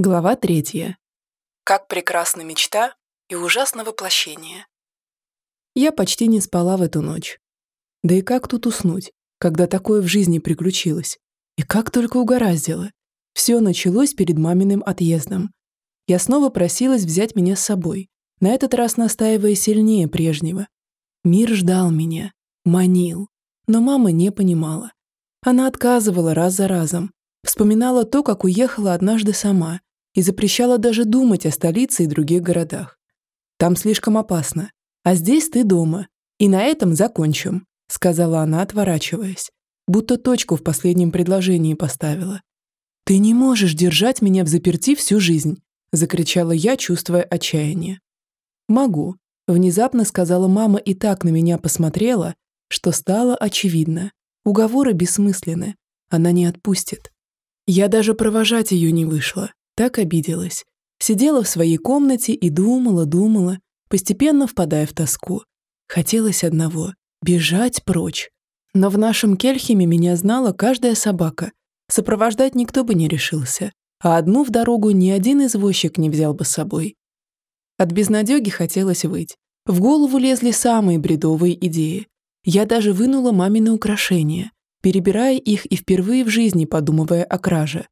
Глава третья. Как прекрасна мечта и ужасно воплощение. Я почти не спала в эту ночь. Да и как тут уснуть, когда такое в жизни приключилось? И как только угораздило. Все началось перед маминым отъездом. Я снова просилась взять меня с собой, на этот раз настаивая сильнее прежнего. Мир ждал меня, манил, но мама не понимала. Она отказывала раз за разом, вспоминала то, как уехала однажды сама, и запрещала даже думать о столице и других городах. Там слишком опасно, а здесь ты дома, и на этом закончим, сказала она, отворачиваясь, будто точку в последнем предложении поставила. Ты не можешь держать меня в заперти всю жизнь, закричала я, чувствуя отчаяние. Могу, внезапно сказала мама и так на меня посмотрела, что стало очевидно. Уговоры бессмысленны, она не отпустит. Я даже провожать ее не вышла, так обиделась. Сидела в своей комнате и думала, думала, постепенно впадая в тоску. Хотелось одного – бежать прочь. Но в нашем Кельхиме меня знала каждая собака. Сопровождать никто бы не решился, а одну в дорогу ни один извозчик не взял бы с собой. От безнадеги хотелось выть. В голову лезли самые бредовые идеи. Я даже вынула мамины украшения, перебирая их и впервые в жизни подумывая о краже.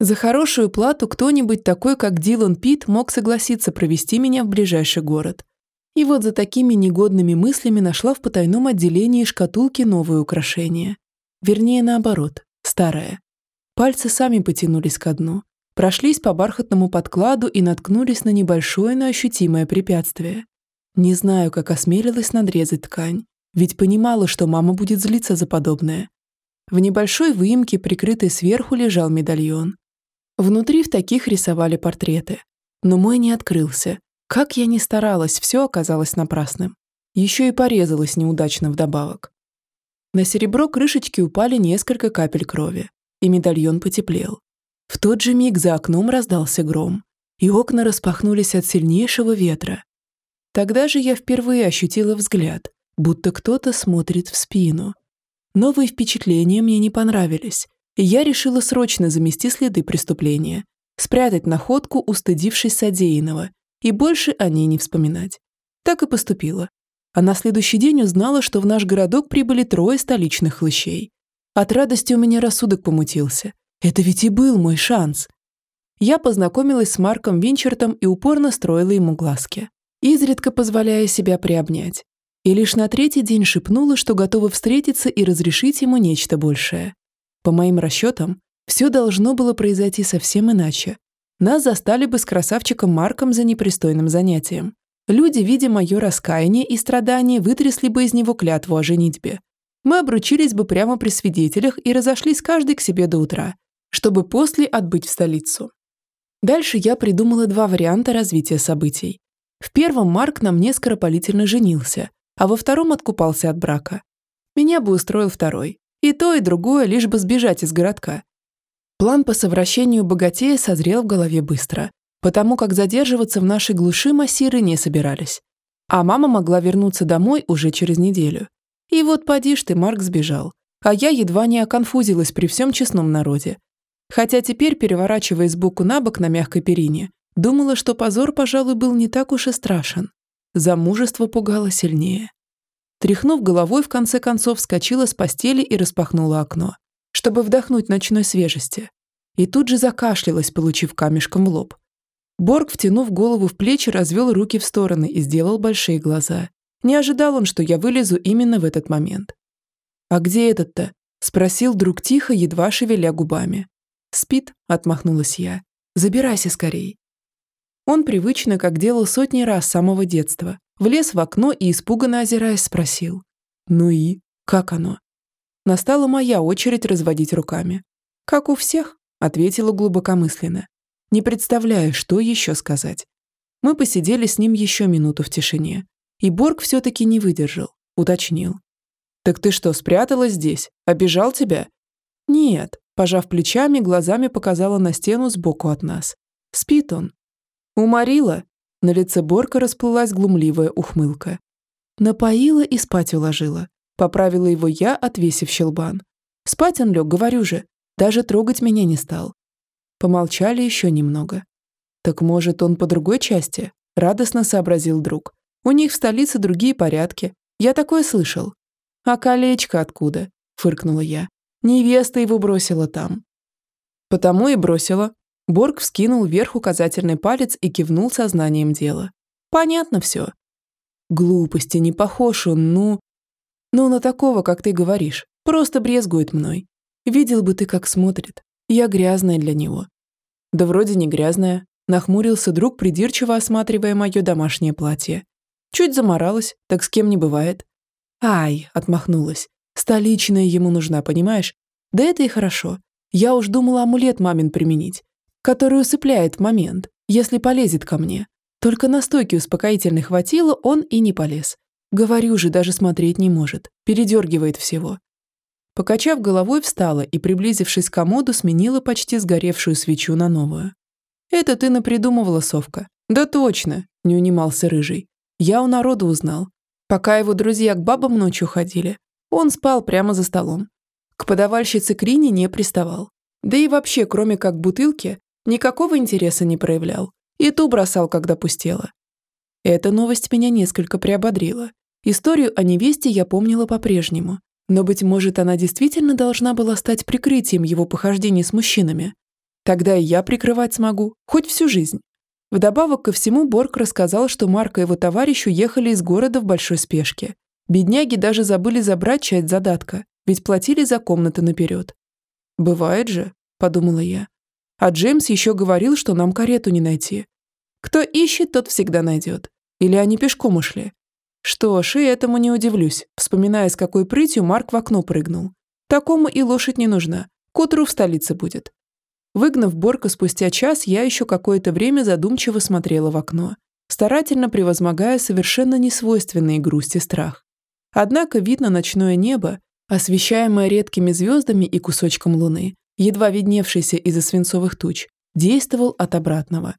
За хорошую плату кто-нибудь такой, как Дилан Пит, мог согласиться провести меня в ближайший город. И вот за такими негодными мыслями нашла в потайном отделении шкатулки новое украшение. Вернее, наоборот, старое. Пальцы сами потянулись ко дну, прошлись по бархатному подкладу и наткнулись на небольшое, но ощутимое препятствие. Не знаю, как осмелилась надрезать ткань, ведь понимала, что мама будет злиться за подобное. В небольшой выемке, прикрытой сверху, лежал медальон. Внутри в таких рисовали портреты. Но мой не открылся. Как я ни старалась, все оказалось напрасным. Еще и порезалась неудачно вдобавок. На серебро крышечки упали несколько капель крови, и медальон потеплел. В тот же миг за окном раздался гром, и окна распахнулись от сильнейшего ветра. Тогда же я впервые ощутила взгляд, будто кто-то смотрит в спину. Новые впечатления мне не понравились, и я решила срочно замести следы преступления, спрятать находку, устыдившись содеянного, и больше о ней не вспоминать. Так и поступила. А на следующий день узнала, что в наш городок прибыли трое столичных хлыщей. От радости у меня рассудок помутился. Это ведь и был мой шанс. Я познакомилась с Марком Винчертом и упорно строила ему глазки, изредка позволяя себя приобнять. И лишь на третий день шепнула, что готова встретиться и разрешить ему нечто большее. По моим расчетам, все должно было произойти совсем иначе. Нас застали бы с красавчиком Марком за непристойным занятием. Люди, видя мое раскаяние и страдания, вытрясли бы из него клятву о женитьбе. Мы обручились бы прямо при свидетелях и разошлись каждый к себе до утра, чтобы после отбыть в столицу. Дальше я придумала два варианта развития событий. В первом Марк на мне скоропалительно женился, а во втором откупался от брака. Меня бы устроил второй. И то, и другое, лишь бы сбежать из городка. План по совращению богатея созрел в голове быстро, потому как задерживаться в нашей глуши массиры не собирались. А мама могла вернуться домой уже через неделю. И вот поди ж ты, Марк сбежал. А я едва не оконфузилась при всем честном народе. Хотя теперь, переворачиваясь сбоку на бок на мягкой перине, думала, что позор, пожалуй, был не так уж и страшен. Замужество пугало сильнее. Тряхнув головой, в конце концов вскочила с постели и распахнула окно, чтобы вдохнуть ночной свежести. И тут же закашлялась, получив камешком в лоб. Борг, втянув голову в плечи, развел руки в стороны и сделал большие глаза. Не ожидал он, что я вылезу именно в этот момент. «А где этот-то?» – спросил друг тихо, едва шевеля губами. «Спит», – отмахнулась я. «Забирайся скорей». Он привычно, как делал сотни раз с самого детства, влез в окно и, испуганно озираясь, спросил. «Ну и? Как оно?» Настала моя очередь разводить руками. «Как у всех», — ответила глубокомысленно. Не представляю, что еще сказать. Мы посидели с ним еще минуту в тишине. И Борг все-таки не выдержал, уточнил. «Так ты что, спряталась здесь? Обижал тебя?» «Нет», — пожав плечами, глазами показала на стену сбоку от нас. «Спит он». «Уморила?» На лице Борка расплылась глумливая ухмылка. Напоила и спать уложила. Поправила его я, отвесив щелбан. Спать он лег, говорю же. Даже трогать меня не стал. Помолчали еще немного. «Так, может, он по другой части?» – радостно сообразил друг. «У них в столице другие порядки. Я такое слышал». «А колечко откуда?» – фыркнула я. «Невеста его бросила там». «Потому и бросила». Борг вскинул вверх указательный палец и кивнул сознанием дела. «Понятно все». «Глупости, не похож он, ну...» «Ну, на такого, как ты говоришь. Просто брезгует мной. Видел бы ты, как смотрит. Я грязная для него». «Да вроде не грязная», – нахмурился друг, придирчиво осматривая мое домашнее платье. «Чуть заморалась, так с кем не бывает». «Ай», – отмахнулась. «Столичная ему нужна, понимаешь? Да это и хорошо. Я уж думала амулет мамин применить, который усыпляет момент, если полезет ко мне. Только настойки успокоительной хватило, он и не полез. Говорю же, даже смотреть не может. Передергивает всего. Покачав головой, встала и, приблизившись к комоду, сменила почти сгоревшую свечу на новую. «Это ты напридумывала, совка». «Да точно», – не унимался Рыжий. «Я у народа узнал. Пока его друзья к бабам ночью ходили, он спал прямо за столом. К подавальщице Крине не приставал. Да и вообще, кроме как бутылки, никакого интереса не проявлял. И ту бросал, когда пустела. Эта новость меня несколько приободрила. Историю о невесте я помнила по-прежнему, но, быть может, она действительно должна была стать прикрытием его похождений с мужчинами. Тогда и я прикрывать смогу, хоть всю жизнь. Вдобавок ко всему Борг рассказал, что Марк и его товарищ уехали из города в большой спешке. Бедняги даже забыли забрать часть задатка, ведь платили за комнаты наперед. «Бывает же», – подумала я. А Джеймс еще говорил, что нам карету не найти. Кто ищет, тот всегда найдет. Или они пешком ушли. Что ж, и этому не удивлюсь, вспоминая, с какой прытью Марк в окно прыгнул. Такому и лошадь не нужна. К утру в столице будет. Выгнав Борка спустя час, я еще какое-то время задумчиво смотрела в окно, старательно превозмогая совершенно несвойственные грусть и страх. Однако вид на ночное небо, освещаемое редкими звездами и кусочком луны, едва видневшийся из-за свинцовых туч, действовал от обратного.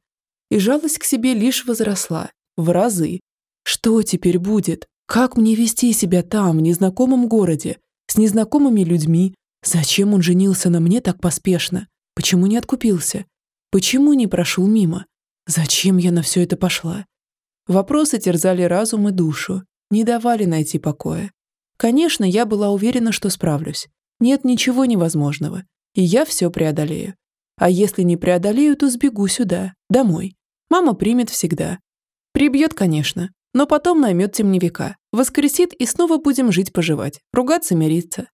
И жалость к себе лишь возросла, в разы, что теперь будет? Как мне вести себя там, в незнакомом городе, с незнакомыми людьми? Зачем он женился на мне так поспешно? Почему не откупился? Почему не прошел мимо? Зачем я на все это пошла? Вопросы терзали разум и душу, не давали найти покоя. Конечно, я была уверена, что справлюсь. Нет ничего невозможного, и я все преодолею. А если не преодолею, то сбегу сюда, домой. Мама примет всегда. Прибьет, конечно, но потом наймет темневика, воскресит и снова будем жить-поживать, ругаться, мириться.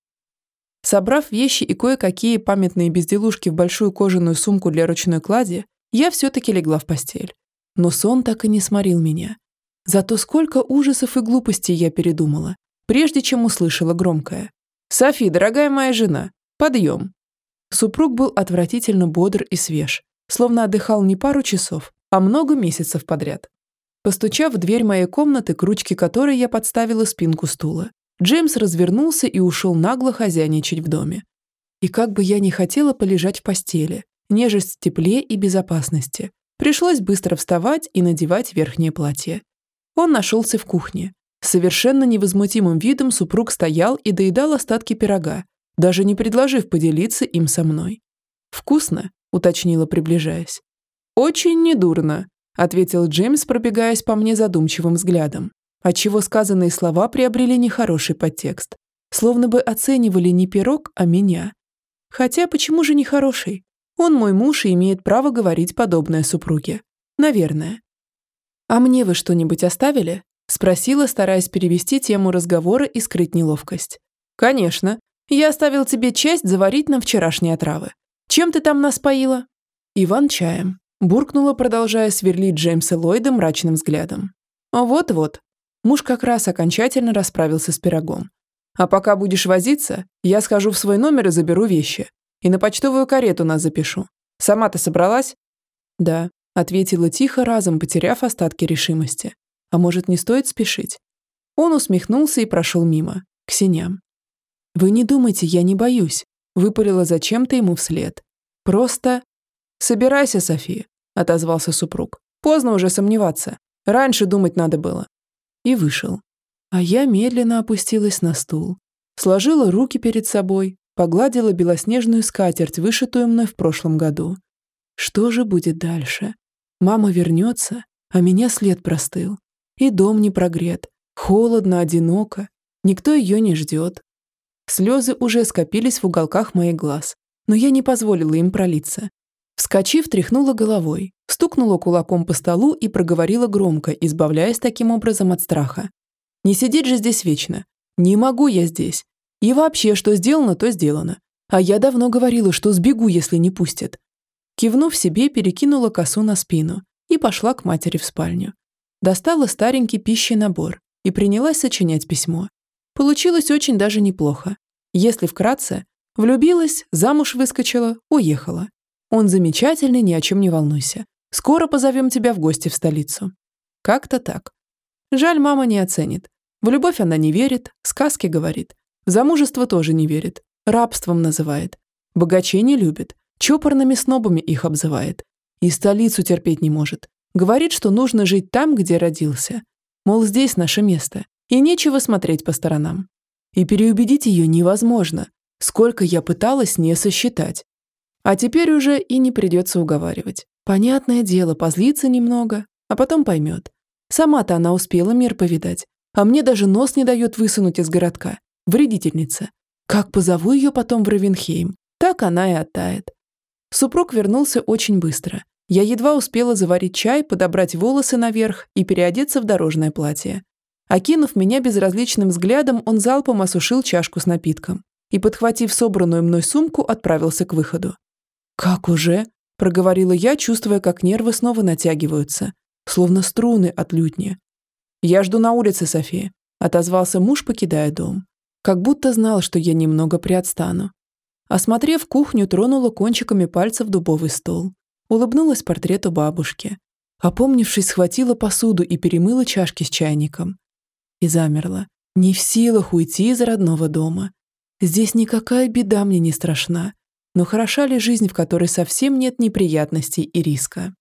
Собрав вещи и кое-какие памятные безделушки в большую кожаную сумку для ручной клади, я все-таки легла в постель. Но сон так и не сморил меня. Зато сколько ужасов и глупостей я передумала, прежде чем услышала громкое. «Софи, дорогая моя жена, подъем!» Супруг был отвратительно бодр и свеж, словно отдыхал не пару часов, а много месяцев подряд. Постучав в дверь моей комнаты, к ручке которой я подставила спинку стула, Джеймс развернулся и ушел нагло хозяйничать в доме. И как бы я ни хотела полежать в постели, нежесть в тепле и безопасности, пришлось быстро вставать и надевать верхнее платье. Он нашелся в кухне. С совершенно невозмутимым видом супруг стоял и доедал остатки пирога, даже не предложив поделиться им со мной. «Вкусно?» – уточнила, приближаясь. «Очень недурно», ответил Джеймс, пробегаясь по мне задумчивым взглядом, отчего сказанные слова приобрели нехороший подтекст, словно бы оценивали не пирог, а меня. Хотя почему же нехороший? Он мой муж и имеет право говорить подобное супруге. Наверное. «А мне вы что-нибудь оставили?» Спросила, стараясь перевести тему разговора и скрыть неловкость. «Конечно. Я оставил тебе часть заварить на вчерашние отравы. Чем ты там нас поила?» «Иван чаем», Буркнула, продолжая сверлить Джеймса Ллойда мрачным взглядом. «Вот-вот». Муж как раз окончательно расправился с пирогом. «А пока будешь возиться, я схожу в свой номер и заберу вещи. И на почтовую карету нас запишу. Сама-то собралась?» «Да», — ответила тихо, разом потеряв остатки решимости. «А может, не стоит спешить?» Он усмехнулся и прошел мимо, к синям. «Вы не думайте, я не боюсь», — выпалила зачем-то ему вслед. «Просто...» «Собирайся, София отозвался супруг. Поздно уже сомневаться. Раньше думать надо было. И вышел. А я медленно опустилась на стул. Сложила руки перед собой, погладила белоснежную скатерть, вышитую мной в прошлом году. Что же будет дальше? Мама вернется, а меня след простыл. И дом не прогрет. Холодно, одиноко. Никто ее не ждет. Слезы уже скопились в уголках моих глаз, но я не позволила им пролиться. Вскочив, тряхнула головой, стукнула кулаком по столу и проговорила громко, избавляясь таким образом от страха. «Не сидеть же здесь вечно. Не могу я здесь. И вообще, что сделано, то сделано. А я давно говорила, что сбегу, если не пустят». Кивнув себе, перекинула косу на спину и пошла к матери в спальню. Достала старенький пищий набор и принялась сочинять письмо. Получилось очень даже неплохо. Если вкратце, влюбилась, замуж выскочила, уехала. Он замечательный, ни о чем не волнуйся. Скоро позовем тебя в гости в столицу. Как-то так. Жаль, мама не оценит. В любовь она не верит, сказки говорит. В замужество тоже не верит. Рабством называет. Богачей не любит. Чопорными снобами их обзывает. И столицу терпеть не может. Говорит, что нужно жить там, где родился. Мол, здесь наше место и нечего смотреть по сторонам. И переубедить ее невозможно, сколько я пыталась не сосчитать. А теперь уже и не придется уговаривать. Понятное дело, позлится немного, а потом поймет. Сама-то она успела мир повидать, а мне даже нос не дает высунуть из городка. Вредительница. Как позову ее потом в Равенхейм, так она и оттает. Супруг вернулся очень быстро. Я едва успела заварить чай, подобрать волосы наверх и переодеться в дорожное платье. Окинув меня безразличным взглядом, он залпом осушил чашку с напитком и, подхватив собранную мной сумку, отправился к выходу. «Как уже?» – проговорила я, чувствуя, как нервы снова натягиваются, словно струны от лютни. «Я жду на улице, София», – отозвался муж, покидая дом. Как будто знал, что я немного приотстану. Осмотрев кухню, тронула кончиками пальцев дубовый стол. Улыбнулась портрету бабушки. Опомнившись, схватила посуду и перемыла чашки с чайником и замерла, не в силах уйти из родного дома. Здесь никакая беда мне не страшна, но хороша ли жизнь, в которой совсем нет неприятностей и риска?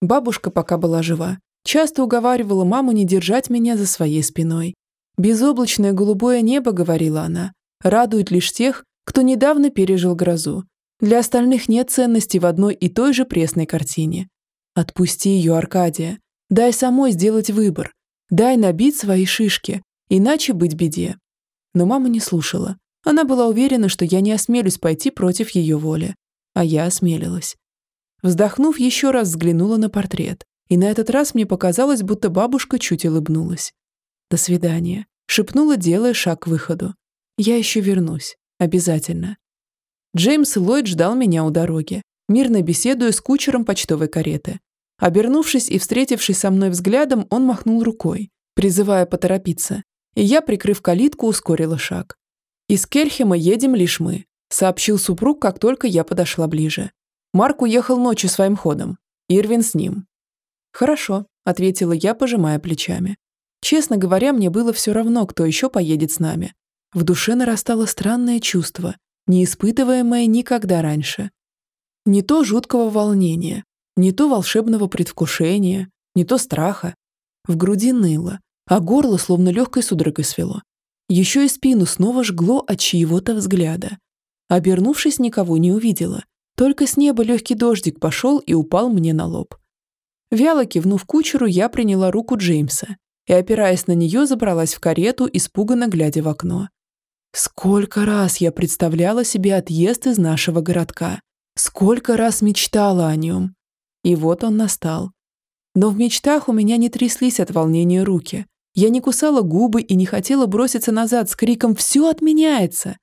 Бабушка пока была жива, часто уговаривала маму не держать меня за своей спиной. Безоблачное голубое небо, говорила она, радует лишь тех, кто недавно пережил грозу. Для остальных нет ценности в одной и той же пресной картине. Отпусти ее, Аркадия. Дай самой сделать выбор. Дай набить свои шишки, иначе быть беде. Но мама не слушала. Она была уверена, что я не осмелюсь пойти против ее воли. А я осмелилась. Вздохнув, еще раз взглянула на портрет. И на этот раз мне показалось, будто бабушка чуть улыбнулась. «До свидания», — шепнула, делая шаг к выходу. «Я еще вернусь. Обязательно». Джеймс Ллойд ждал меня у дороги, мирно беседуя с кучером почтовой кареты. Обернувшись и встретившись со мной взглядом, он махнул рукой, призывая поторопиться, и я, прикрыв калитку, ускорила шаг. «Из Кельхема едем лишь мы», — сообщил супруг, как только я подошла ближе. Марк уехал ночью своим ходом. Ирвин с ним. «Хорошо», — ответила я, пожимая плечами. Честно говоря, мне было все равно, кто еще поедет с нами. В душе нарастало странное чувство, не испытываемое никогда раньше. Не то жуткого волнения, не то волшебного предвкушения, не то страха. В груди ныло, а горло словно легкой судорогой свело. Еще и спину снова жгло от чьего-то взгляда. Обернувшись, никого не увидела. Только с неба легкий дождик пошел и упал мне на лоб. Вяло кивнув кучеру, я приняла руку Джеймса и, опираясь на нее, забралась в карету, испуганно глядя в окно. Сколько раз я представляла себе отъезд из нашего городка. Сколько раз мечтала о нем. И вот он настал. Но в мечтах у меня не тряслись от волнения руки. Я не кусала губы и не хотела броситься назад с криком «Все отменяется!».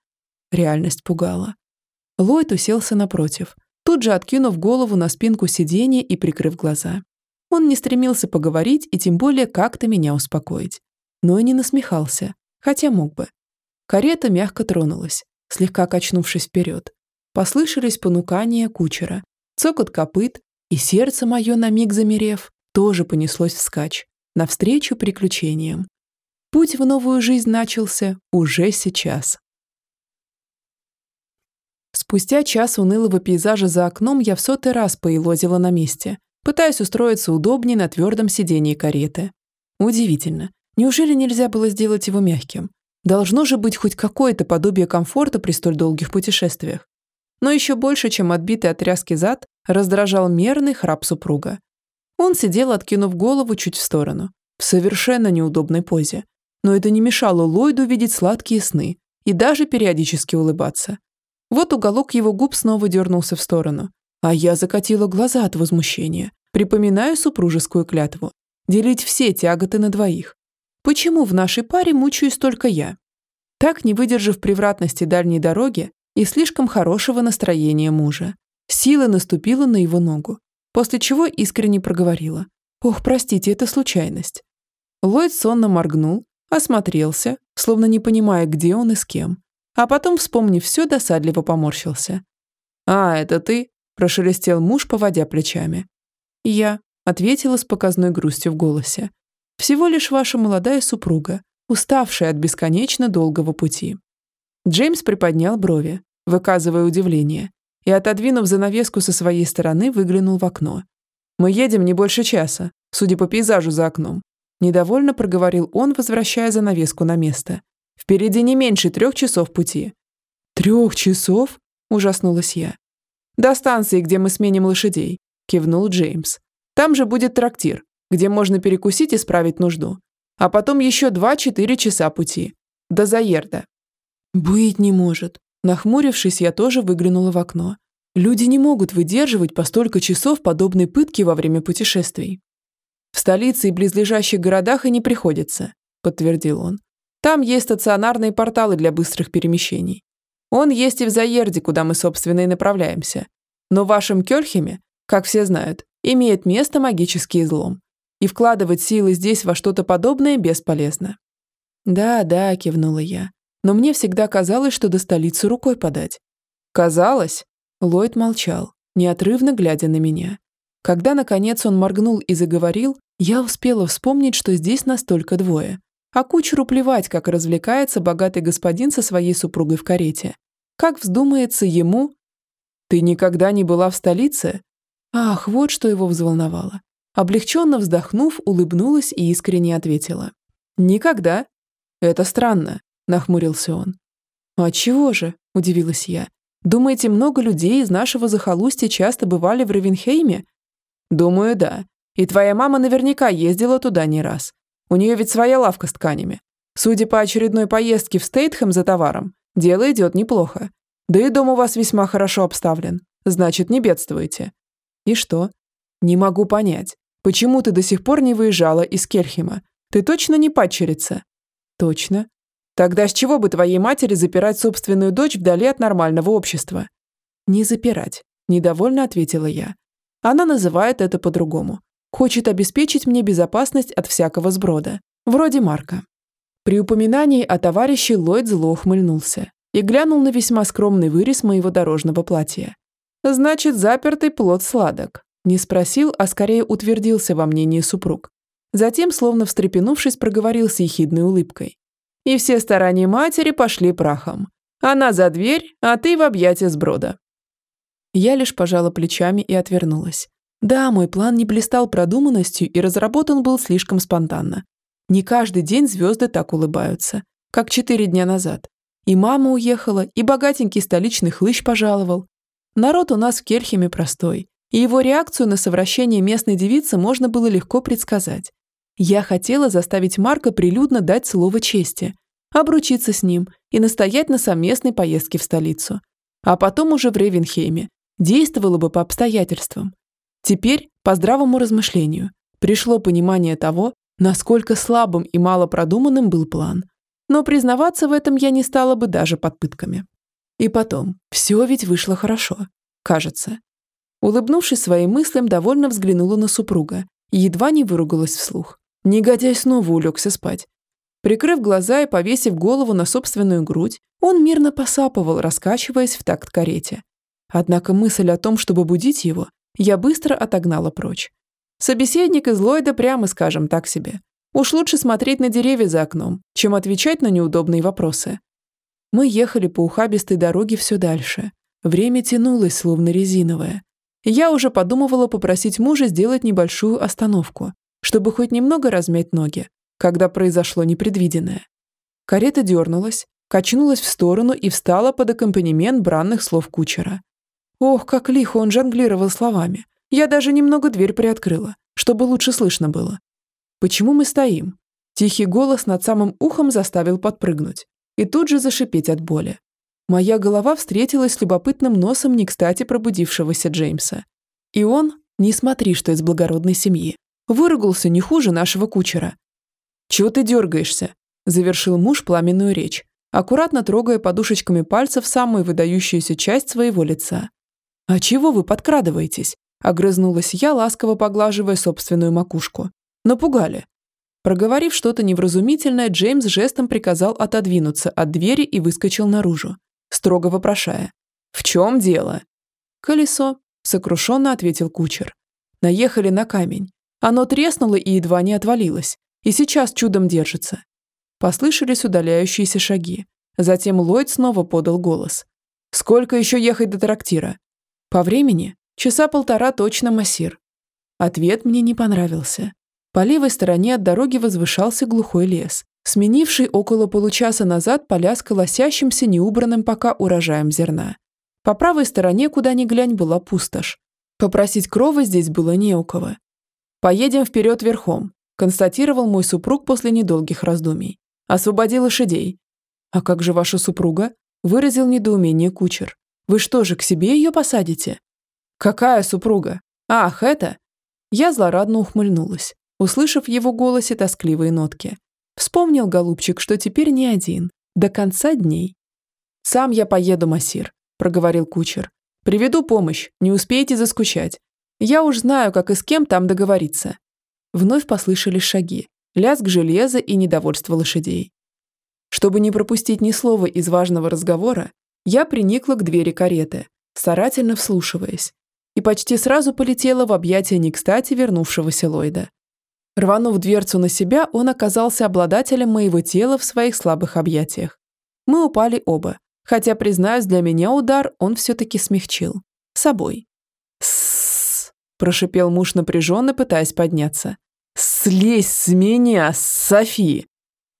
Реальность пугала. Ллойд уселся напротив, тут же откинув голову на спинку сиденья и прикрыв глаза. Он не стремился поговорить и тем более как-то меня успокоить. Но и не насмехался, хотя мог бы. Карета мягко тронулась, слегка качнувшись вперед. Послышались понукания кучера, цокот копыт, и сердце мое, на миг замерев, тоже понеслось вскачь, навстречу приключениям. Путь в новую жизнь начался уже сейчас. Спустя час унылого пейзажа за окном я в сотый раз поелозила на месте, пытаясь устроиться удобнее на твердом сидении кареты. Удивительно. Неужели нельзя было сделать его мягким? Должно же быть хоть какое-то подобие комфорта при столь долгих путешествиях. Но еще больше, чем отбитый от тряски зад, раздражал мерный храп супруга. Он сидел, откинув голову чуть в сторону, в совершенно неудобной позе. Но это не мешало Ллойду видеть сладкие сны и даже периодически улыбаться. Вот уголок его губ снова дернулся в сторону, а я закатила глаза от возмущения, припоминая супружескую клятву. Делить все тяготы на двоих. Почему в нашей паре мучаюсь только я? Так, не выдержав превратности дальней дороги и слишком хорошего настроения мужа, сила наступила на его ногу, после чего искренне проговорила. «Ох, простите, это случайность». Ллойд сонно моргнул, осмотрелся, словно не понимая, где он и с кем, а потом, вспомнив все, досадливо поморщился. «А, это ты?» – прошелестел муж, поводя плечами. «Я», – ответила с показной грустью в голосе. «Всего лишь ваша молодая супруга, уставшая от бесконечно долгого пути». Джеймс приподнял брови, выказывая удивление, и, отодвинув занавеску со своей стороны, выглянул в окно. «Мы едем не больше часа, судя по пейзажу за окном», недовольно проговорил он, возвращая занавеску на место. «Впереди не меньше трех часов пути». «Трех часов?» – ужаснулась я. «До станции, где мы сменим лошадей», – кивнул Джеймс. «Там же будет трактир, где можно перекусить и справить нужду. А потом еще два-четыре часа пути. До Заерда». «Быть не может», Нахмурившись, я тоже выглянула в окно. Люди не могут выдерживать по столько часов подобной пытки во время путешествий. В столице и близлежащих городах и не приходится, подтвердил он. Там есть стационарные порталы для быстрых перемещений. Он есть и в Заерде, куда мы, собственно, и направляемся. Но в вашем Кёльхеме, как все знают, имеет место магический излом. И вкладывать силы здесь во что-то подобное бесполезно. «Да, да», – кивнула я но мне всегда казалось, что до столицы рукой подать. Казалось? Ллойд молчал, неотрывно глядя на меня. Когда, наконец, он моргнул и заговорил, я успела вспомнить, что здесь настолько двое. А кучеру плевать, как развлекается богатый господин со своей супругой в карете. Как вздумается ему... «Ты никогда не была в столице?» Ах, вот что его взволновало. Облегченно вздохнув, улыбнулась и искренне ответила. «Никогда. Это странно нахмурился он. «А чего же?» – удивилась я. «Думаете, много людей из нашего захолустья часто бывали в Равенхейме?» «Думаю, да. И твоя мама наверняка ездила туда не раз. У нее ведь своя лавка с тканями. Судя по очередной поездке в Стейтхэм за товаром, дело идет неплохо. Да и дом у вас весьма хорошо обставлен. Значит, не бедствуете». «И что?» «Не могу понять. Почему ты до сих пор не выезжала из Кельхема? Ты точно не падчерица?» «Точно. Тогда с чего бы твоей матери запирать собственную дочь вдали от нормального общества? Не запирать, недовольно ответила я. Она называет это по-другому. Хочет обеспечить мне безопасность от всякого сброда, вроде Марка. При упоминании о товарище Ллойд зло ухмыльнулся и глянул на весьма скромный вырез моего дорожного платья. Значит, запертый плод сладок. Не спросил, а скорее утвердился во мнении супруг. Затем, словно встрепенувшись, проговорил с ехидной улыбкой и все старания матери пошли прахом. Она за дверь, а ты в объятия сброда. Я лишь пожала плечами и отвернулась. Да, мой план не блистал продуманностью и разработан был слишком спонтанно. Не каждый день звезды так улыбаются, как четыре дня назад. И мама уехала, и богатенький столичный хлыщ пожаловал. Народ у нас в Кельхеме простой, и его реакцию на совращение местной девицы можно было легко предсказать. Я хотела заставить Марка прилюдно дать слово чести, обручиться с ним и настоять на совместной поездке в столицу. А потом уже в Ревенхейме. Действовало бы по обстоятельствам. Теперь, по здравому размышлению, пришло понимание того, насколько слабым и мало продуманным был план. Но признаваться в этом я не стала бы даже под пытками. И потом, все ведь вышло хорошо. Кажется. Улыбнувшись своим мыслям, довольно взглянула на супруга и едва не выругалась вслух. Негодяй снова улегся спать. Прикрыв глаза и повесив голову на собственную грудь, он мирно посапывал, раскачиваясь в такт карете. Однако мысль о том, чтобы будить его, я быстро отогнала прочь. Собеседник из Ллойда, прямо скажем, так себе. Уж лучше смотреть на деревья за окном, чем отвечать на неудобные вопросы. Мы ехали по ухабистой дороге все дальше. Время тянулось, словно резиновое. Я уже подумывала попросить мужа сделать небольшую остановку, чтобы хоть немного размять ноги, когда произошло непредвиденное. Карета дернулась, качнулась в сторону и встала под аккомпанемент бранных слов кучера. Ох, как лихо он жонглировал словами. Я даже немного дверь приоткрыла, чтобы лучше слышно было. Почему мы стоим? Тихий голос над самым ухом заставил подпрыгнуть и тут же зашипеть от боли. Моя голова встретилась с любопытным носом не кстати пробудившегося Джеймса. И он, не смотри, что из благородной семьи, выругался не хуже нашего кучера. «Чего ты дергаешься?» – завершил муж пламенную речь, аккуратно трогая подушечками пальцев самую выдающуюся часть своего лица. «А чего вы подкрадываетесь?» – огрызнулась я, ласково поглаживая собственную макушку. «Напугали». Проговорив что-то невразумительное, Джеймс жестом приказал отодвинуться от двери и выскочил наружу, строго вопрошая. «В чем дело?» «Колесо», – сокрушенно ответил кучер. Наехали на камень. Оно треснуло и едва не отвалилось, и сейчас чудом держится. Послышались удаляющиеся шаги. Затем Ллойд снова подал голос. «Сколько еще ехать до трактира?» «По времени? Часа полтора точно, массир». Ответ мне не понравился. По левой стороне от дороги возвышался глухой лес, сменивший около получаса назад поля с колосящимся неубранным пока урожаем зерна. По правой стороне, куда ни глянь, была пустошь. Попросить крова здесь было не у кого. «Поедем вперед верхом», – констатировал мой супруг после недолгих раздумий. «Освободи лошадей». «А как же ваша супруга?» – выразил недоумение кучер. «Вы что же, к себе ее посадите?» «Какая супруга? Ах, это?» Я злорадно ухмыльнулась, услышав в его голосе тоскливые нотки. Вспомнил, голубчик, что теперь не один, до конца дней. «Сам я поеду, массир», – проговорил кучер. «Приведу помощь, не успеете заскучать. Я уж знаю, как и с кем там договориться». Вновь послышались шаги, лязг железа и недовольство лошадей. Чтобы не пропустить ни слова из важного разговора, я приникла к двери кареты, старательно вслушиваясь, и почти сразу полетела в объятия не кстати вернувшегося Ллойда. Рванув дверцу на себя, он оказался обладателем моего тела в своих слабых объятиях. Мы упали оба, хотя, признаюсь, для меня удар он все-таки смягчил. Собой. Прошипел муж напряженно, пытаясь подняться. «Слезь с меня, Софи!»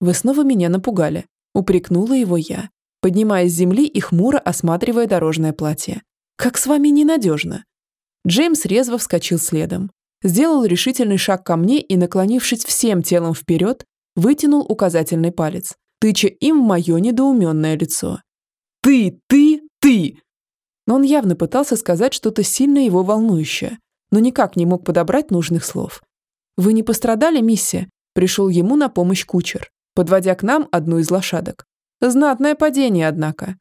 «Вы снова меня напугали», — упрекнула его я, поднимаясь с земли и хмуро осматривая дорожное платье. «Как с вами ненадежно!» Джеймс резво вскочил следом, сделал решительный шаг ко мне и, наклонившись всем телом вперед, вытянул указательный палец, тыча им в мое недоуменное лицо. «Ты, ты, ты!» Но он явно пытался сказать что-то сильно его волнующее, но никак не мог подобрать нужных слов. «Вы не пострадали, миссия?» Пришел ему на помощь кучер, подводя к нам одну из лошадок. Знатное падение, однако.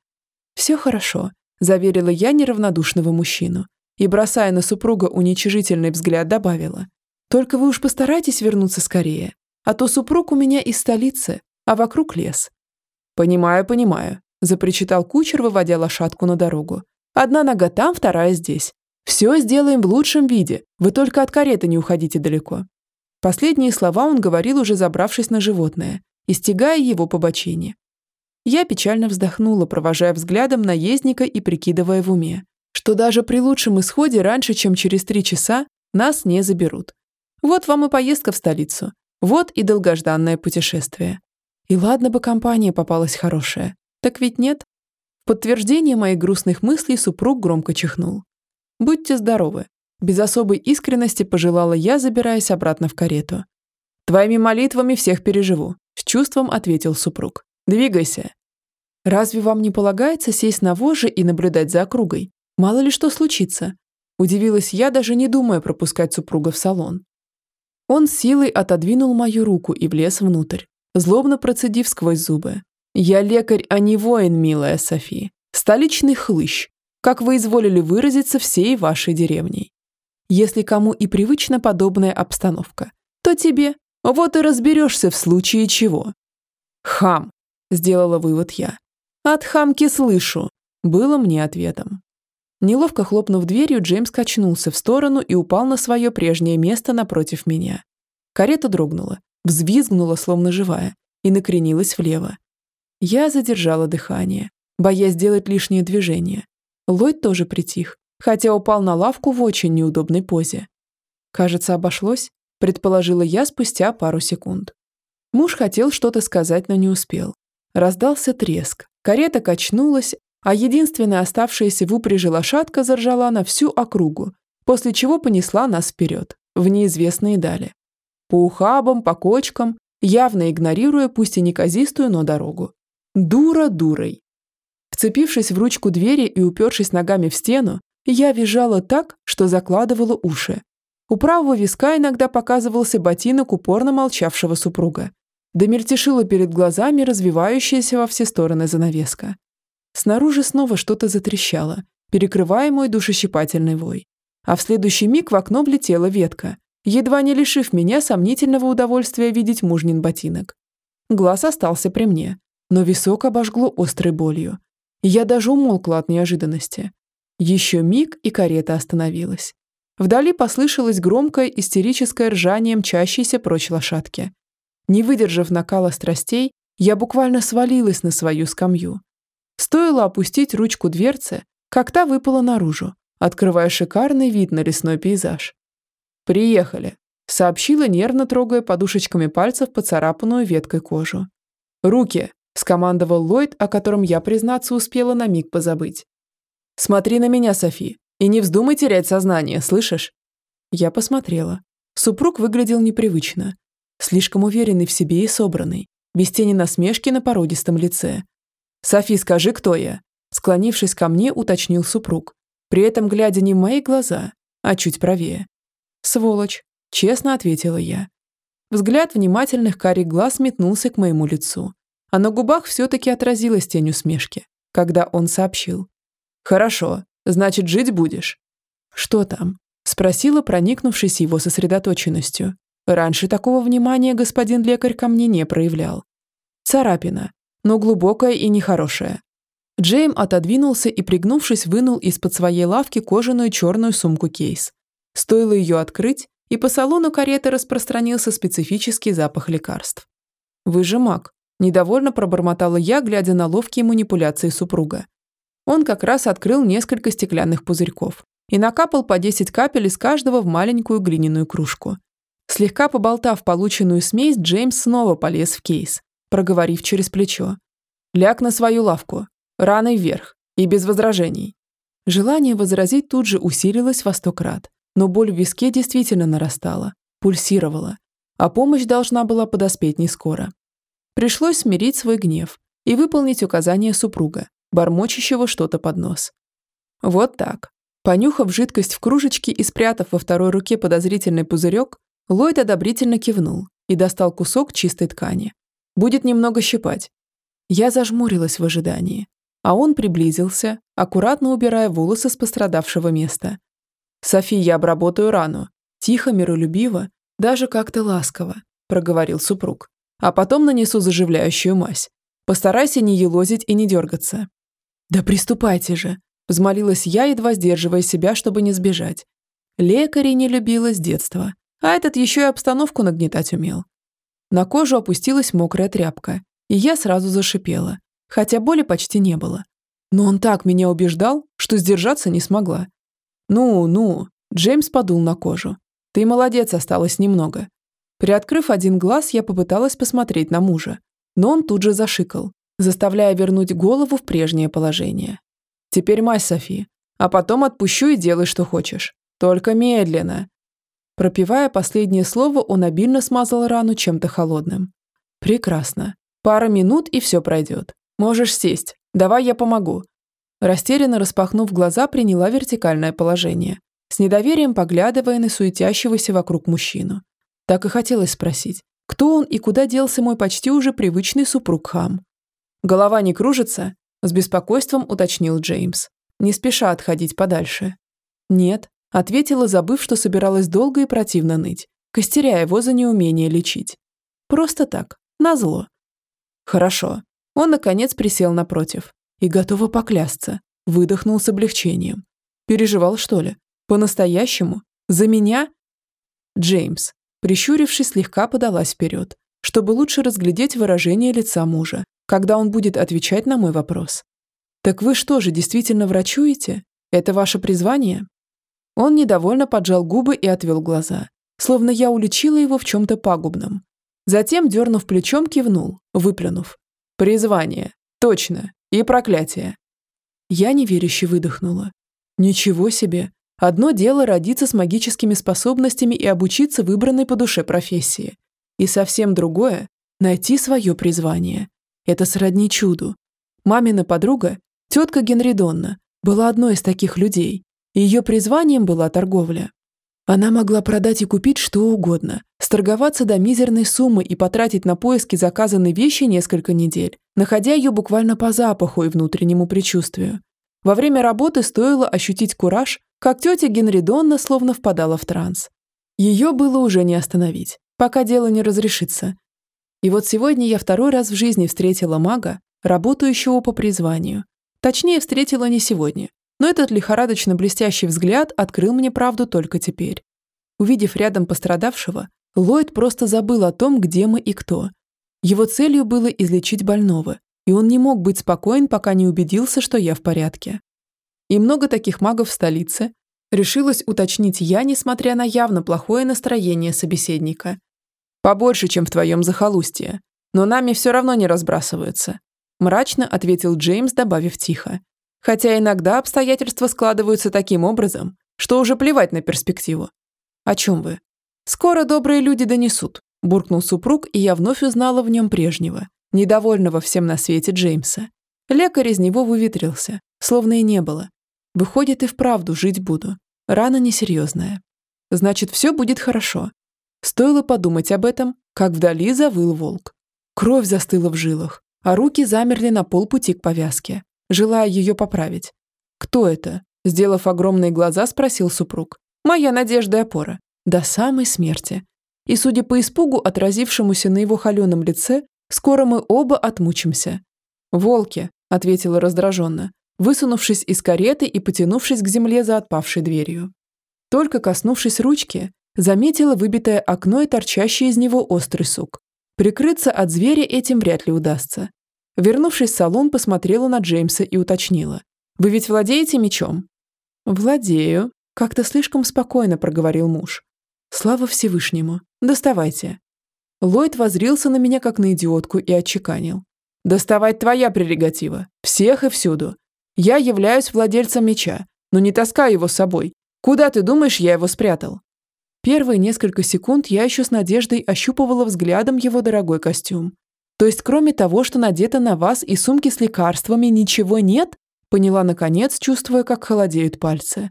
«Все хорошо», – заверила я неравнодушного мужчину и, бросая на супруга уничижительный взгляд, добавила. «Только вы уж постарайтесь вернуться скорее, а то супруг у меня из столицы, а вокруг лес». «Понимаю, понимаю», – запричитал кучер, выводя лошадку на дорогу. «Одна нога там, вторая здесь. Все сделаем в лучшем виде, вы только от кареты не уходите далеко». Последние слова он говорил, уже забравшись на животное, и стягая его по бочине. Я печально вздохнула, провожая взглядом наездника и прикидывая в уме, что даже при лучшем исходе раньше, чем через три часа, нас не заберут. Вот вам и поездка в столицу. Вот и долгожданное путешествие. И ладно бы компания попалась хорошая. Так ведь нет. В подтверждение моих грустных мыслей супруг громко чихнул. «Будьте здоровы», – без особой искренности пожелала я, забираясь обратно в карету. «Твоими молитвами всех переживу», – с чувством ответил супруг. «Двигайся». «Разве вам не полагается сесть на вожжи и наблюдать за округой? Мало ли что случится. Удивилась я, даже не думая пропускать супруга в салон. Он силой отодвинул мою руку и влез внутрь, злобно процедив сквозь зубы. «Я лекарь, а не воин, милая Софи. Столичный хлыщ, как вы изволили выразиться всей вашей деревней. Если кому и привычна подобная обстановка, то тебе вот и разберешься в случае чего». «Хам», – сделала вывод я. «От хамки слышу», – было мне ответом. Неловко хлопнув дверью, Джеймс качнулся в сторону и упал на свое прежнее место напротив меня. Карета дрогнула, взвизгнула, словно живая, и накренилась влево. Я задержала дыхание, боясь сделать лишнее движение. Ллойд тоже притих, хотя упал на лавку в очень неудобной позе. Кажется, обошлось, предположила я спустя пару секунд. Муж хотел что-то сказать, но не успел. Раздался треск, карета качнулась, а единственная оставшаяся в упряжи лошадка заржала на всю округу, после чего понесла нас вперед, в неизвестные дали. По ухабам, по кочкам, явно игнорируя пусть и неказистую, но дорогу. Дура дурой. Вцепившись в ручку двери и упершись ногами в стену, я визжала так, что закладывала уши. У правого виска иногда показывался ботинок упорно молчавшего супруга. Да мельтешила перед глазами развивающаяся во все стороны занавеска. Снаружи снова что-то затрещало, перекрывая мой душещипательный вой. А в следующий миг в окно влетела ветка, едва не лишив меня сомнительного удовольствия видеть мужнин ботинок. Глаз остался при мне, но висок обожгло острой болью. Я даже умолкла от неожиданности. Еще миг, и карета остановилась. Вдали послышалось громкое истерическое ржание мчащейся прочь лошадки. Не выдержав накала страстей, я буквально свалилась на свою скамью. Стоило опустить ручку дверцы, как та выпала наружу, открывая шикарный вид на лесной пейзаж. «Приехали», — сообщила, нервно трогая подушечками пальцев поцарапанную веткой кожу. «Руки!» — скомандовал Ллойд, о котором я, признаться, успела на миг позабыть. «Смотри на меня, Софи, и не вздумай терять сознание, слышишь?» Я посмотрела. Супруг выглядел непривычно. Слишком уверенный в себе и собранный, без тени насмешки на породистом лице. «Софи, скажи, кто я?» Склонившись ко мне, уточнил супруг, при этом глядя не в мои глаза, а чуть правее. «Сволочь», — честно ответила я. Взгляд внимательных карих глаз метнулся к моему лицу, а на губах все-таки отразилась тень усмешки, когда он сообщил. «Хорошо, Значит, жить будешь?» «Что там?» – спросила, проникнувшись его сосредоточенностью. Раньше такого внимания господин лекарь ко мне не проявлял. Царапина, но глубокая и нехорошая. Джейм отодвинулся и, пригнувшись, вынул из-под своей лавки кожаную черную сумку-кейс. Стоило ее открыть, и по салону кареты распространился специфический запах лекарств. «Вы же маг», – недовольно пробормотала я, глядя на ловкие манипуляции супруга. Он как раз открыл несколько стеклянных пузырьков и накапал по 10 капель из каждого в маленькую глиняную кружку. Слегка поболтав полученную смесь, Джеймс снова полез в кейс, проговорив через плечо. «Ляг на свою лавку. Раной вверх. И без возражений». Желание возразить тут же усилилось во сто крат, но боль в виске действительно нарастала, пульсировала, а помощь должна была подоспеть не скоро. Пришлось смирить свой гнев и выполнить указания супруга, бормочущего что-то под нос. Вот так. Понюхав жидкость в кружечке и спрятав во второй руке подозрительный пузырек, Ллойд одобрительно кивнул и достал кусок чистой ткани. Будет немного щипать. Я зажмурилась в ожидании, а он приблизился, аккуратно убирая волосы с пострадавшего места. «Софи, я обработаю рану». Тихо, миролюбиво, даже как-то ласково, проговорил супруг. «А потом нанесу заживляющую мазь. Постарайся не елозить и не дергаться. «Да приступайте же!» – взмолилась я, едва сдерживая себя, чтобы не сбежать. Лекарей не любила с детства, а этот еще и обстановку нагнетать умел. На кожу опустилась мокрая тряпка, и я сразу зашипела, хотя боли почти не было. Но он так меня убеждал, что сдержаться не смогла. «Ну, ну», – Джеймс подул на кожу. «Ты молодец, осталось немного». Приоткрыв один глаз, я попыталась посмотреть на мужа, но он тут же зашикал, заставляя вернуть голову в прежнее положение. «Теперь мазь, Софи, а потом отпущу и делай, что хочешь. Только медленно». Пропивая последнее слово, он обильно смазал рану чем-то холодным. «Прекрасно. Пара минут, и все пройдет. Можешь сесть. Давай я помогу». Растерянно распахнув глаза, приняла вертикальное положение, с недоверием поглядывая на суетящегося вокруг мужчину. Так и хотелось спросить, кто он и куда делся мой почти уже привычный супруг Хам. «Голова не кружится?» – с беспокойством уточнил Джеймс, не спеша отходить подальше. «Нет», – ответила, забыв, что собиралась долго и противно ныть, костеря его за неумение лечить. «Просто так, назло». «Хорошо». Он, наконец, присел напротив и, готово поклясться, выдохнул с облегчением. «Переживал, что ли? По-настоящему? За меня?» Джеймс, прищурившись, слегка подалась вперед, чтобы лучше разглядеть выражение лица мужа когда он будет отвечать на мой вопрос. «Так вы что же, действительно врачуете? Это ваше призвание?» Он недовольно поджал губы и отвел глаза, словно я уличила его в чем-то пагубном. Затем, дернув плечом, кивнул, выплюнув. «Призвание. Точно. И проклятие». Я неверяще выдохнула. Ничего себе! Одно дело родиться с магическими способностями и обучиться выбранной по душе профессии. И совсем другое – найти свое призвание. Это сродни чуду. Мамина подруга, тетка Генридонна, была одной из таких людей. Ее призванием была торговля. Она могла продать и купить что угодно, сторговаться до мизерной суммы и потратить на поиски заказанной вещи несколько недель, находя ее буквально по запаху и внутреннему предчувствию. Во время работы стоило ощутить кураж, как тетя Генридонна словно впадала в транс. Ее было уже не остановить, пока дело не разрешится. И вот сегодня я второй раз в жизни встретила мага, работающего по призванию. Точнее, встретила не сегодня, но этот лихорадочно блестящий взгляд открыл мне правду только теперь. Увидев рядом пострадавшего, Ллойд просто забыл о том, где мы и кто. Его целью было излечить больного, и он не мог быть спокоен, пока не убедился, что я в порядке. И много таких магов в столице. Решилась уточнить я, несмотря на явно плохое настроение собеседника. Побольше, чем в твоем захолустье. Но нами все равно не разбрасываются. Мрачно ответил Джеймс, добавив тихо. Хотя иногда обстоятельства складываются таким образом, что уже плевать на перспективу. О чем вы? Скоро добрые люди донесут, буркнул супруг, и я вновь узнала в нем прежнего, недовольного всем на свете Джеймса. Лекарь из него выветрился, словно и не было. Выходит, и вправду жить буду. Рана несерьезная. Значит, все будет хорошо. Стоило подумать об этом, как вдали завыл волк. Кровь застыла в жилах, а руки замерли на полпути к повязке, желая ее поправить. «Кто это?» Сделав огромные глаза, спросил супруг. «Моя надежда и опора. До самой смерти». И, судя по испугу, отразившемуся на его холеном лице, скоро мы оба отмучимся. «Волки», — ответила раздраженно, высунувшись из кареты и потянувшись к земле за отпавшей дверью. Только коснувшись ручки, заметила выбитое окно и торчащий из него острый сук. Прикрыться от зверя этим вряд ли удастся. Вернувшись в салон, посмотрела на Джеймса и уточнила. «Вы ведь владеете мечом?» «Владею», – как-то слишком спокойно проговорил муж. «Слава Всевышнему. Доставайте». Ллойд возрился на меня, как на идиотку, и отчеканил. «Доставать твоя прерогатива. Всех и всюду. Я являюсь владельцем меча, но не таскаю его с собой. Куда ты думаешь, я его спрятал?» Первые несколько секунд я еще с надеждой ощупывала взглядом его дорогой костюм, то есть кроме того, что надето на вас и сумки с лекарствами, ничего нет? Поняла наконец, чувствуя, как холодеют пальцы.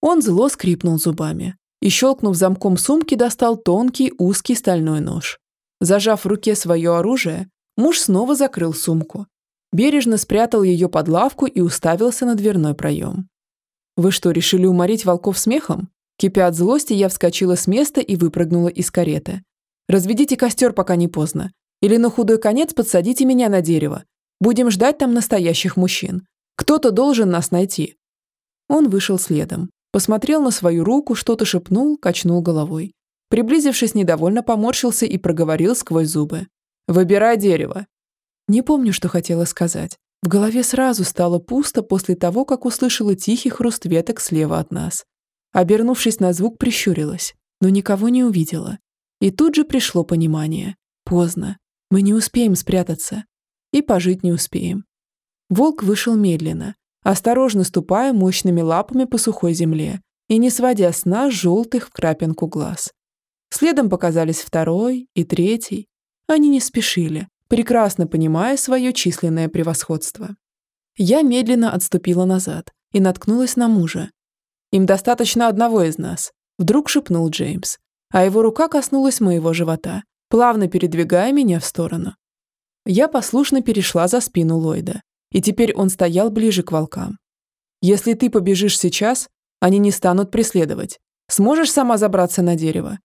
Он зло скрипнул зубами и, щелкнув замком сумки, достал тонкий узкий стальной нож. Зажав в руке свое оружие, муж снова закрыл сумку. Бережно спрятал ее под лавку и уставился на дверной проем. «Вы что, решили уморить волков смехом?» Кипя от злости, я вскочила с места и выпрыгнула из кареты. «Разведите костер, пока не поздно. Или на худой конец подсадите меня на дерево. Будем ждать там настоящих мужчин. Кто-то должен нас найти». Он вышел следом. Посмотрел на свою руку, что-то шепнул, качнул головой. Приблизившись, недовольно поморщился и проговорил сквозь зубы. «Выбирай дерево». Не помню, что хотела сказать. В голове сразу стало пусто после того, как услышала тихий хруст веток слева от нас. Обернувшись на звук, прищурилась, но никого не увидела. И тут же пришло понимание. Поздно. Мы не успеем спрятаться. И пожить не успеем. Волк вышел медленно, осторожно ступая мощными лапами по сухой земле и не сводя с нас желтых в крапинку глаз. Следом показались второй и третий. Они не спешили, прекрасно понимая свое численное превосходство. Я медленно отступила назад и наткнулась на мужа. «Им достаточно одного из нас», — вдруг шепнул Джеймс, а его рука коснулась моего живота, плавно передвигая меня в сторону. Я послушно перешла за спину Ллойда, и теперь он стоял ближе к волкам. «Если ты побежишь сейчас, они не станут преследовать. Сможешь сама забраться на дерево?»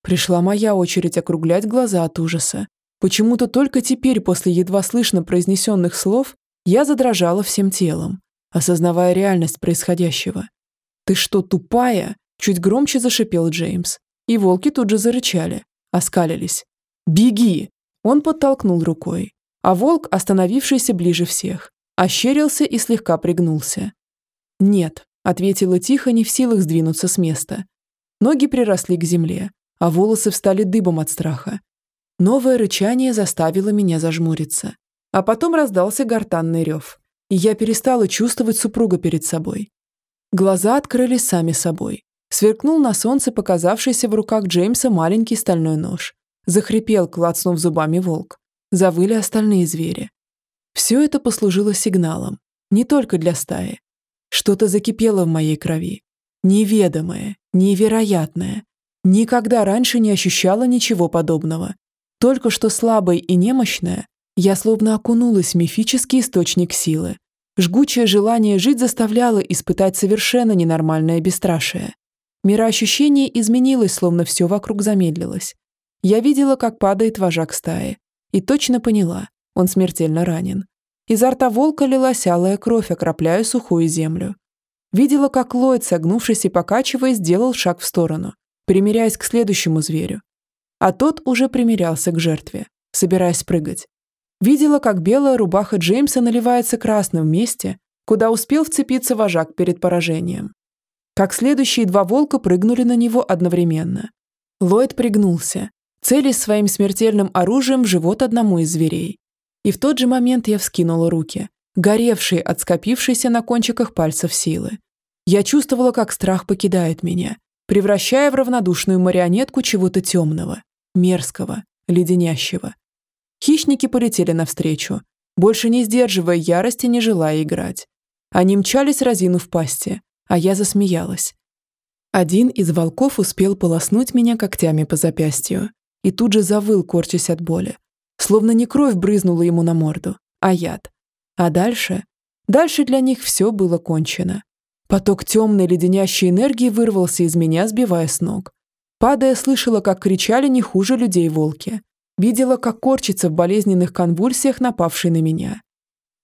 Пришла моя очередь округлять глаза от ужаса. Почему-то только теперь, после едва слышно произнесенных слов, я задрожала всем телом, осознавая реальность происходящего. «Ты что, тупая?» – чуть громче зашипел Джеймс. И волки тут же зарычали, оскалились. «Беги!» Он подтолкнул рукой, а волк, остановившийся ближе всех, ощерился и слегка пригнулся. «Нет», — ответила тихо, не в силах сдвинуться с места. Ноги приросли к земле, а волосы встали дыбом от страха. Новое рычание заставило меня зажмуриться. А потом раздался гортанный рев. и я перестала чувствовать супруга перед собой. Глаза открылись сами собой. Сверкнул на солнце показавшийся в руках Джеймса маленький стальной нож. Захрипел, клацнув зубами волк. Завыли остальные звери. Все это послужило сигналом. Не только для стаи. Что-то закипело в моей крови. Неведомое, невероятное. Никогда раньше не ощущала ничего подобного. Только что слабой и немощная, я словно окунулась в мифический источник силы. Жгучее желание жить заставляло испытать совершенно ненормальное бесстрашие. Мироощущение изменилось, словно все вокруг замедлилось. Я видела, как падает вожак стаи. И точно поняла, он смертельно ранен. Изо рта волка лилась алая кровь, окропляя сухую землю. Видела, как Ллойд, согнувшись и покачиваясь, сделал шаг в сторону, примиряясь к следующему зверю. А тот уже примирялся к жертве, собираясь прыгать. Видела, как белая рубаха Джеймса наливается красным месте, куда успел вцепиться вожак перед поражением. Как следующие два волка прыгнули на него одновременно. Ллойд пригнулся, целясь своим смертельным оружием в живот одному из зверей. И в тот же момент я вскинула руки, горевшие от скопившейся на кончиках пальцев силы. Я чувствовала, как страх покидает меня, превращая в равнодушную марионетку чего-то темного, мерзкого, леденящего. Хищники полетели навстречу, больше не сдерживая ярости, не желая играть. Они мчались разину в пасти, а я засмеялась. Один из волков успел полоснуть меня когтями по запястью и тут же завыл, корчась от боли. Словно не кровь брызнула ему на морду, а яд. А дальше? Дальше для них все было кончено. Поток темной леденящей энергии вырвался из меня, сбивая с ног. Падая, слышала, как кричали не хуже людей волки. Видела, как корчится в болезненных конвульсиях напавший на меня.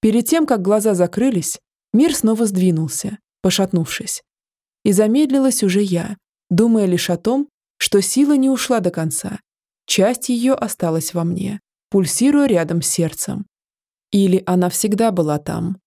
Перед тем, как глаза закрылись, мир снова сдвинулся, пошатнувшись. И замедлилась уже я, думая лишь о том, что сила не ушла до конца. Часть ее осталась во мне, пульсируя рядом с сердцем. Или она всегда была там,